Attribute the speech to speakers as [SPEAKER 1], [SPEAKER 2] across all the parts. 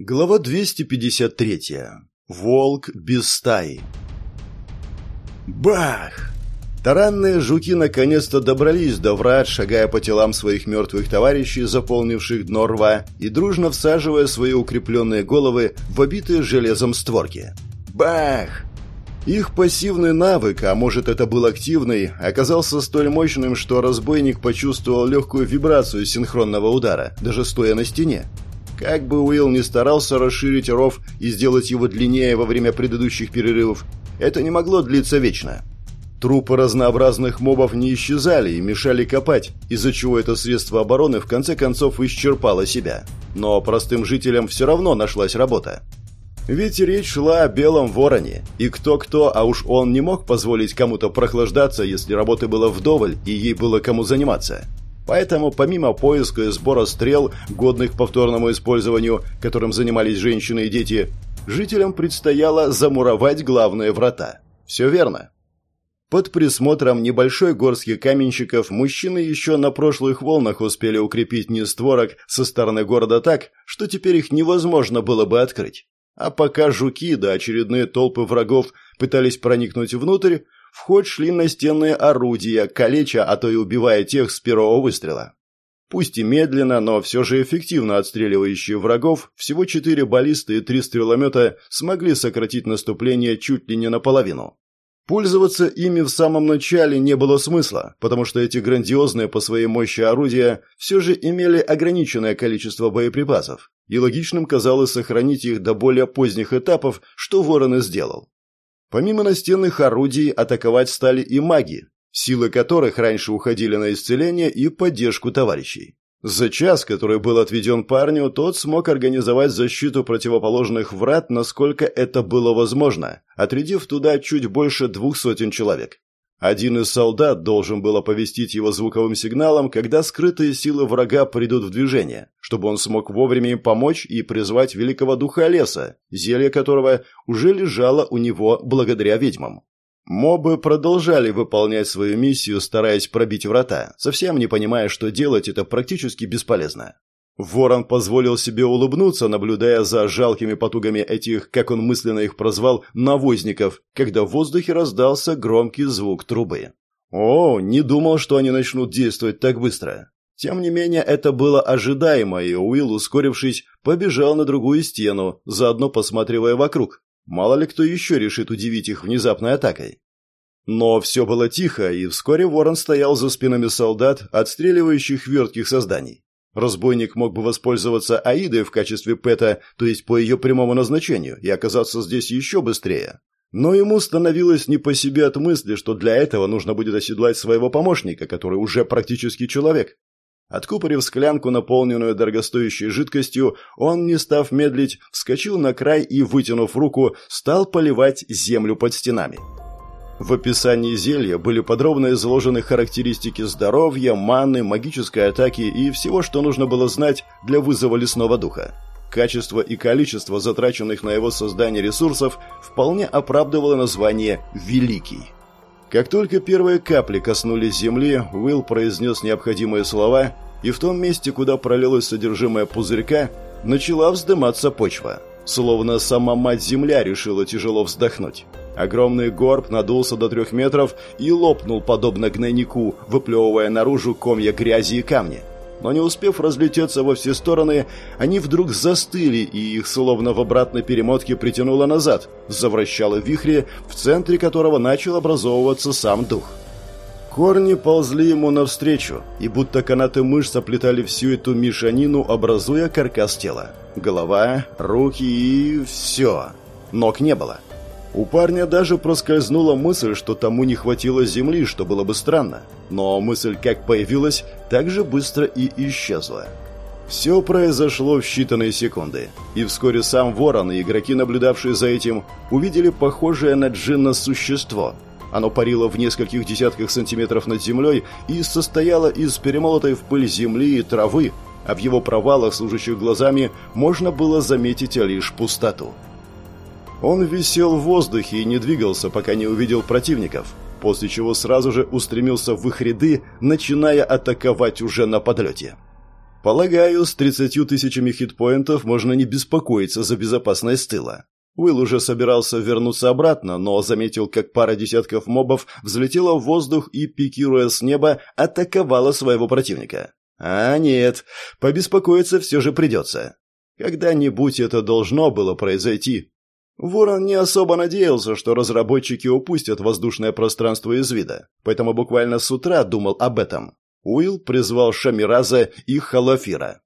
[SPEAKER 1] Глава 253. Волк без стаи. Бах! Таранные жуки наконец-то добрались до врат, шагая по телам своих мертвых товарищей, заполнивших дно рва, и дружно всаживая свои укрепленные головы в обитые железом створки. Бах! Их пассивный навык, а может это был активный, оказался столь мощным, что разбойник почувствовал легкую вибрацию синхронного удара, даже стоя на стене. Как бы Уилл ни старался расширить ров и сделать его длиннее во время предыдущих перерывов, это не могло длиться вечно. Трупы разнообразных мобов не исчезали и мешали копать, из-за чего это средство обороны в конце концов исчерпало себя. Но простым жителям все равно нашлась работа. Ведь речь шла о белом вороне, и кто-кто, а уж он не мог позволить кому-то прохлаждаться, если работы было вдоволь и ей было кому заниматься. Поэтому помимо поиска и сбора стрел, годных к повторному использованию, которым занимались женщины и дети, жителям предстояло замуровать главные врата. Все верно. Под присмотром небольшой горстки каменщиков мужчины еще на прошлых волнах успели укрепить нестворок со стороны города так, что теперь их невозможно было бы открыть. А пока жуки да очередные толпы врагов пытались проникнуть внутрь, в ход шли настенные орудия, калеча, а то и убивая тех с первого выстрела. Пусть и медленно, но все же эффективно отстреливающие врагов, всего четыре баллисты и три стреломета смогли сократить наступление чуть ли не наполовину. Пользоваться ими в самом начале не было смысла, потому что эти грандиозные по своей мощи орудия все же имели ограниченное количество боеприпасов, и логичным казалось сохранить их до более поздних этапов, что Ворон и сделал. Помимо настенных орудий, атаковать стали и маги, силы которых раньше уходили на исцеление и поддержку товарищей. За час, который был отведен парню, тот смог организовать защиту противоположных врат, насколько это было возможно, отрядив туда чуть больше двух сотен человек. Один из солдат должен был оповестить его звуковым сигналом, когда скрытые силы врага придут в движение, чтобы он смог вовремя им помочь и призвать великого духа леса, зелье которого уже лежало у него благодаря ведьмам. Мобы продолжали выполнять свою миссию, стараясь пробить врата, совсем не понимая, что делать это практически бесполезно. Ворон позволил себе улыбнуться, наблюдая за жалкими потугами этих, как он мысленно их прозвал, навозников, когда в воздухе раздался громкий звук трубы. О, не думал, что они начнут действовать так быстро. Тем не менее, это было ожидаемо, и Уилл, ускорившись, побежал на другую стену, заодно посматривая вокруг. Мало ли кто еще решит удивить их внезапной атакой. Но все было тихо, и вскоре Ворон стоял за спинами солдат, отстреливающих вертких созданий. Разбойник мог бы воспользоваться Аидой в качестве пэта, то есть по ее прямому назначению, и оказаться здесь еще быстрее. Но ему становилось не по себе от мысли, что для этого нужно будет оседлать своего помощника, который уже практически человек. Откупорив склянку, наполненную дорогостоящей жидкостью, он, не став медлить, вскочил на край и, вытянув руку, стал поливать землю под стенами. В описании зелья были подробно изложены характеристики здоровья, маны, магической атаки и всего, что нужно было знать для вызова лесного духа. Качество и количество затраченных на его создание ресурсов вполне оправдывало название «Великий». Как только первые капли коснулись земли, Уилл произнес необходимые слова, и в том месте, куда пролилось содержимое пузырька, начала вздыматься почва. Словно сама мать-земля решила тяжело вздохнуть. Огромный горб надулся до трех метров и лопнул, подобно гнойнику, выплевывая наружу комья грязи и камни. Но не успев разлететься во все стороны, они вдруг застыли, и их словно в обратной перемотке притянуло назад, завращало вихре, в центре которого начал образовываться сам дух. Корни ползли ему навстречу, и будто канаты мышц оплетали всю эту мешанину, образуя каркас тела. Голова, руки и... все. Ног не было. У парня даже проскользнула мысль, что тому не хватило земли, что было бы странно. Но мысль как появилась, так же быстро и исчезла. Все произошло в считанные секунды, и вскоре сам ворон и игроки, наблюдавшие за этим, увидели похожее на джинна существо. Оно парило в нескольких десятках сантиметров над землей и состояло из перемолотой в пыль земли и травы, а в его провалах, служащих глазами, можно было заметить лишь пустоту. Он висел в воздухе и не двигался, пока не увидел противников, после чего сразу же устремился в их ряды, начиная атаковать уже на подлете. Полагаю, с 30 тысячами хитпоинтов можно не беспокоиться за безопасность тыла. Уилл уже собирался вернуться обратно, но заметил, как пара десятков мобов взлетела в воздух и, пикируя с неба, атаковала своего противника. А нет, побеспокоиться все же придется. Когда-нибудь это должно было произойти. Ворон не особо надеялся, что разработчики упустят воздушное пространство из вида, поэтому буквально с утра думал об этом. Уилл призвал Шамираза и Халафира.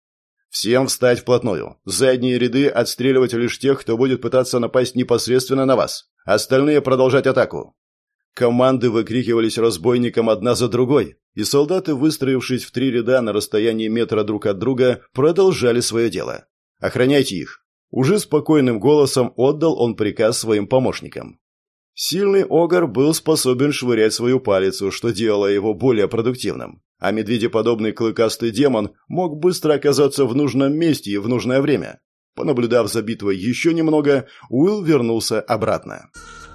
[SPEAKER 1] «Всем встать вплотную. Задние ряды отстреливать лишь тех, кто будет пытаться напасть непосредственно на вас. Остальные продолжать атаку». Команды выкрикивались разбойникам одна за другой, и солдаты, выстроившись в три ряда на расстоянии метра друг от друга, продолжали свое дело. «Охраняйте их!» Уже спокойным голосом отдал он приказ своим помощникам. Сильный огар был способен швырять свою палицу, что делало его более продуктивным а медведеподобный клыкастый демон мог быстро оказаться в нужном месте и в нужное время. Понаблюдав за битвой еще немного, Уилл вернулся обратно.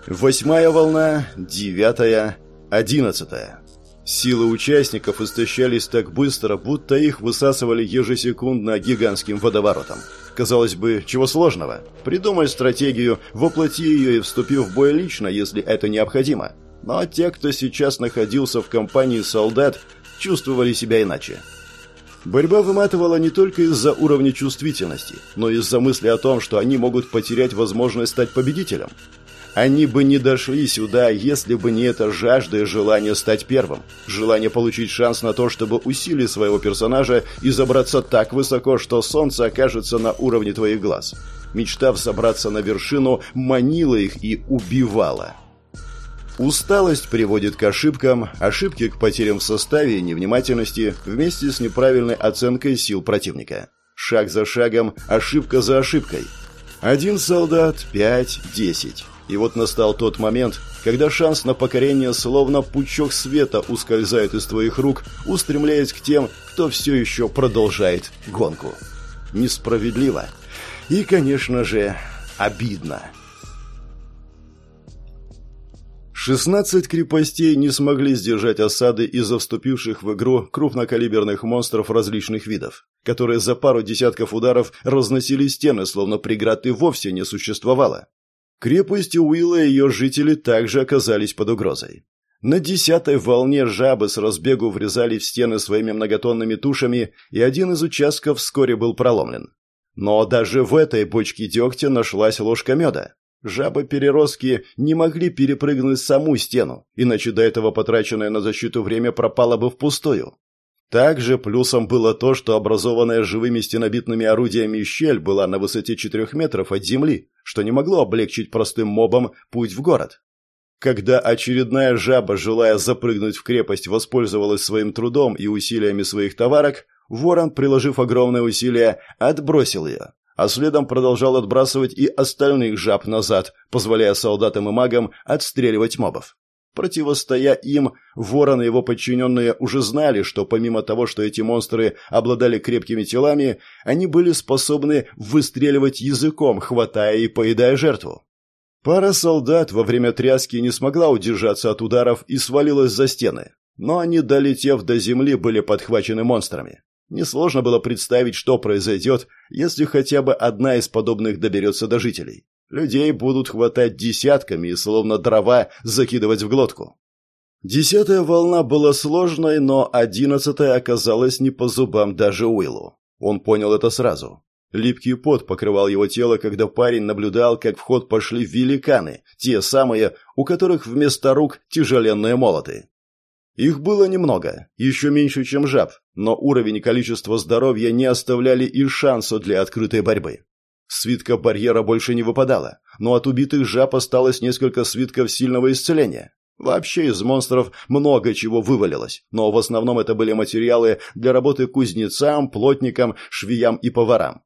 [SPEAKER 1] Восьмая волна, девятая, одиннадцатая. Силы участников истощались так быстро, будто их высасывали ежесекундно гигантским водоворотом. Казалось бы, чего сложного? Придумай стратегию, воплоти ее и вступи в бой лично, если это необходимо. Но те, кто сейчас находился в компании солдат, чувствовали себя иначе. Борьба выматывала не только из-за уровня чувствительности, но и из-за мысли о том, что они могут потерять возможность стать победителем. Они бы не дошли сюда, если бы не это жажда и желание стать первым. Желание получить шанс на то, чтобы усилить своего персонажа и забраться так высоко, что солнце окажется на уровне твоих глаз. Мечта взобраться на вершину манила их и убивала. Усталость приводит к ошибкам, ошибки к потерям в составе и невнимательности вместе с неправильной оценкой сил противника. Шаг за шагом, ошибка за ошибкой. Один солдат, пять, десять. И вот настал тот момент, когда шанс на покорение словно пучок света ускользает из твоих рук, устремляясь к тем, кто все еще продолжает гонку. Несправедливо. И, конечно же, обидно. 16 крепостей не смогли сдержать осады из-за вступивших в игру крупнокалиберных монстров различных видов, которые за пару десятков ударов разносили стены, словно преград и вовсе не существовало. Крепость Уилла и ее жители также оказались под угрозой. На десятой волне жабы с разбегу врезали в стены своими многотонными тушами, и один из участков вскоре был проломлен. Но даже в этой бочке дегтя нашлась ложка меда. Жабы-переростки не могли перепрыгнуть саму стену, иначе до этого потраченное на защиту время пропало бы впустую. Также плюсом было то, что образованная живыми стенобитными орудиями щель была на высоте 4 метров от земли, что не могло облегчить простым мобам путь в город. Когда очередная жаба, желая запрыгнуть в крепость, воспользовалась своим трудом и усилиями своих товарок, ворон, приложив огромное усилие, отбросил ее а следом продолжал отбрасывать и остальных жаб назад, позволяя солдатам и магам отстреливать мобов. Противостоя им, Ворон и его подчиненные уже знали, что помимо того, что эти монстры обладали крепкими телами, они были способны выстреливать языком, хватая и поедая жертву. Пара солдат во время тряски не смогла удержаться от ударов и свалилась за стены, но они, долетев до земли, были подхвачены монстрами. Несложно было представить, что произойдет, если хотя бы одна из подобных доберется до жителей. Людей будут хватать десятками и словно дрова закидывать в глотку. Десятая волна была сложной, но одиннадцатая оказалась не по зубам даже Уиллу. Он понял это сразу. Липкий пот покрывал его тело, когда парень наблюдал, как в ход пошли великаны, те самые, у которых вместо рук тяжеленные молоты. Их было немного, еще меньше, чем жаб, но уровень и количество здоровья не оставляли и шанса для открытой борьбы. Свитка барьера больше не выпадала, но от убитых жаб осталось несколько свитков сильного исцеления. Вообще из монстров много чего вывалилось, но в основном это были материалы для работы кузнецам, плотникам, швеям и поварам.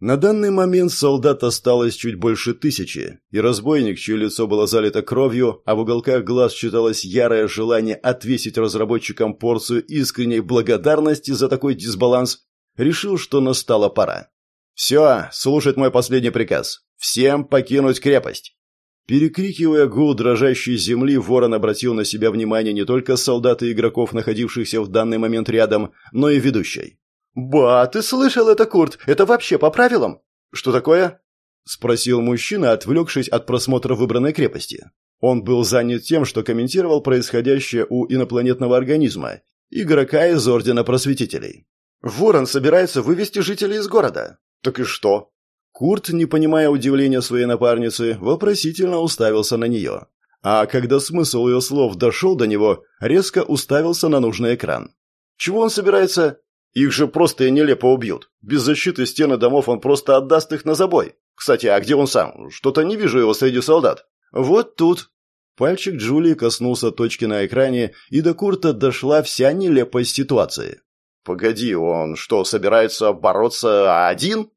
[SPEAKER 1] На данный момент солдат осталось чуть больше тысячи, и разбойник, чье лицо было залито кровью, а в уголках глаз читалось ярое желание отвесить разработчикам порцию искренней благодарности за такой дисбаланс, решил, что настала пора. «Все, слушать мой последний приказ. Всем покинуть крепость!» Перекрикивая гул дрожащей земли, ворон обратил на себя внимание не только солдат и игроков, находившихся в данный момент рядом, но и ведущей. «Ба, ты слышал это, Курт? Это вообще по правилам?» «Что такое?» — спросил мужчина, отвлекшись от просмотра выбранной крепости. Он был занят тем, что комментировал происходящее у инопланетного организма, игрока из Ордена Просветителей. «Ворон собирается вывести жителей из города». «Так и что?» Курт, не понимая удивления своей напарницы, вопросительно уставился на нее. А когда смысл ее слов дошел до него, резко уставился на нужный экран. «Чего он собирается?» «Их же просто и нелепо убьют. Без защиты стены домов он просто отдаст их на забой. Кстати, а где он сам? Что-то не вижу его среди солдат». «Вот тут». Пальчик Джулии коснулся точки на экране, и до Курта дошла вся нелепость ситуации. «Погоди, он что, собирается бороться один?»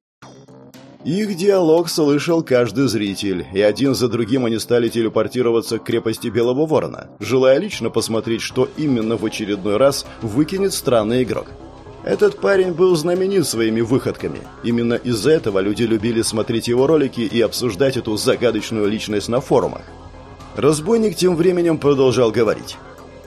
[SPEAKER 1] Их диалог слышал каждый зритель, и один за другим они стали телепортироваться к крепости Белого Ворона, желая лично посмотреть, что именно в очередной раз выкинет странный игрок. Этот парень был знаменит своими выходками. Именно из-за этого люди любили смотреть его ролики и обсуждать эту загадочную личность на форумах. Разбойник тем временем продолжал говорить.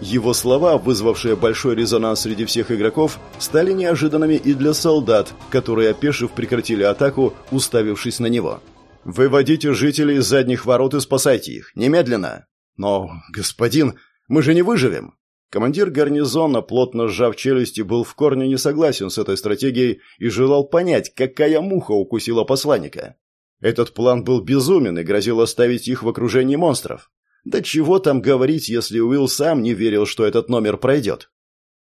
[SPEAKER 1] Его слова, вызвавшие большой резонанс среди всех игроков, стали неожиданными и для солдат, которые, опешив, прекратили атаку, уставившись на него. «Выводите жителей из задних ворот и спасайте их. Немедленно!» «Но, господин, мы же не выживем!» Командир гарнизона, плотно сжав челюсти, был в корне не согласен с этой стратегией и желал понять, какая муха укусила посланника. Этот план был безумен и грозил оставить их в окружении монстров. Да чего там говорить, если Уилл сам не верил, что этот номер пройдет.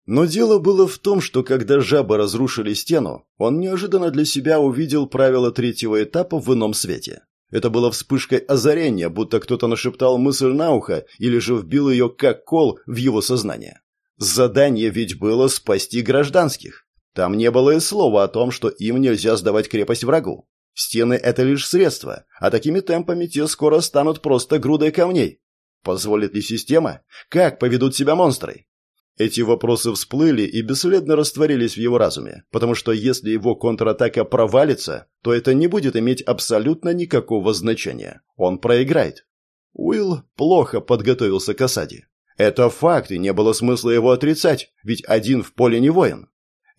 [SPEAKER 1] Но дело было в том, что когда жабы разрушили стену, он неожиданно для себя увидел правила третьего этапа в ином свете. Это было вспышкой озарения, будто кто-то нашептал мысль на ухо или же вбил ее как кол в его сознание. Задание ведь было спасти гражданских. Там не было и слова о том, что им нельзя сдавать крепость врагу. Стены – это лишь средство, а такими темпами те скоро станут просто грудой камней. Позволит ли система? Как поведут себя монстры? Эти вопросы всплыли и бесследно растворились в его разуме, потому что если его контратака провалится, то это не будет иметь абсолютно никакого значения. Он проиграет. Уилл плохо подготовился к осаде. Это факт, и не было смысла его отрицать, ведь один в поле не воин.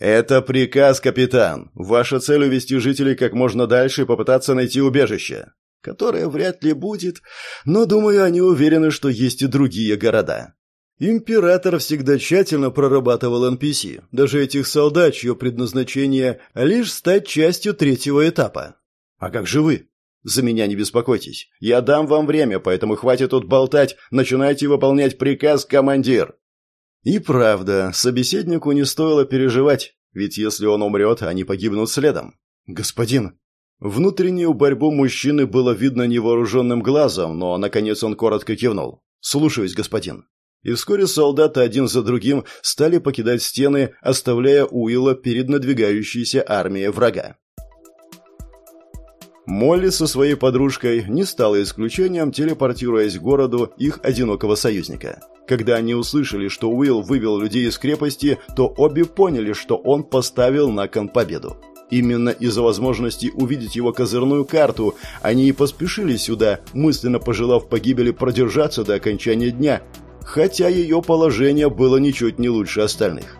[SPEAKER 1] «Это приказ, капитан. Ваша цель — увести жителей как можно дальше и попытаться найти убежище которое вряд ли будет, но, думаю, они уверены, что есть и другие города. Император всегда тщательно прорабатывал NPC, даже этих солдат, чье предназначение – лишь стать частью третьего этапа. А как же вы? За меня не беспокойтесь. Я дам вам время, поэтому хватит тут болтать, начинайте выполнять приказ, командир. И правда, собеседнику не стоило переживать, ведь если он умрет, они погибнут следом. Господин, Внутреннюю борьбу мужчины было видно невооруженным глазом, но, наконец, он коротко кивнул. «Слушаюсь, господин». И вскоре солдаты один за другим стали покидать стены, оставляя Уилла перед надвигающейся армией врага. Молли со своей подружкой не стала исключением, телепортируясь к городу их одинокого союзника. Когда они услышали, что Уилл вывел людей из крепости, то обе поняли, что он поставил на кон победу. Именно из-за возможности увидеть его козырную карту они и поспешили сюда, мысленно пожелав погибели продержаться до окончания дня, хотя ее положение было ничуть не лучше остальных.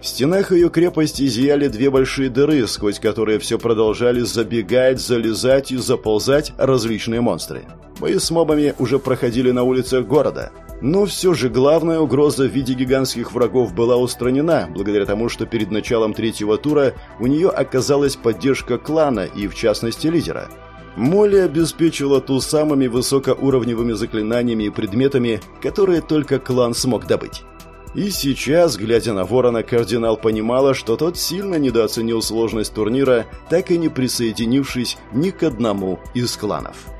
[SPEAKER 1] В стенах ее крепости зияли две большие дыры, сквозь которые все продолжали забегать, залезать и заползать различные монстры. Бои с мобами уже проходили на улицах города – но все же главная угроза в виде гигантских врагов была устранена, благодаря тому, что перед началом третьего тура у нее оказалась поддержка клана и, в частности, лидера. Молли обеспечила ту самыми высокоуровневыми заклинаниями и предметами, которые только клан смог добыть. И сейчас, глядя на Ворона, кардинал понимала, что тот сильно недооценил сложность турнира, так и не присоединившись ни к одному из кланов.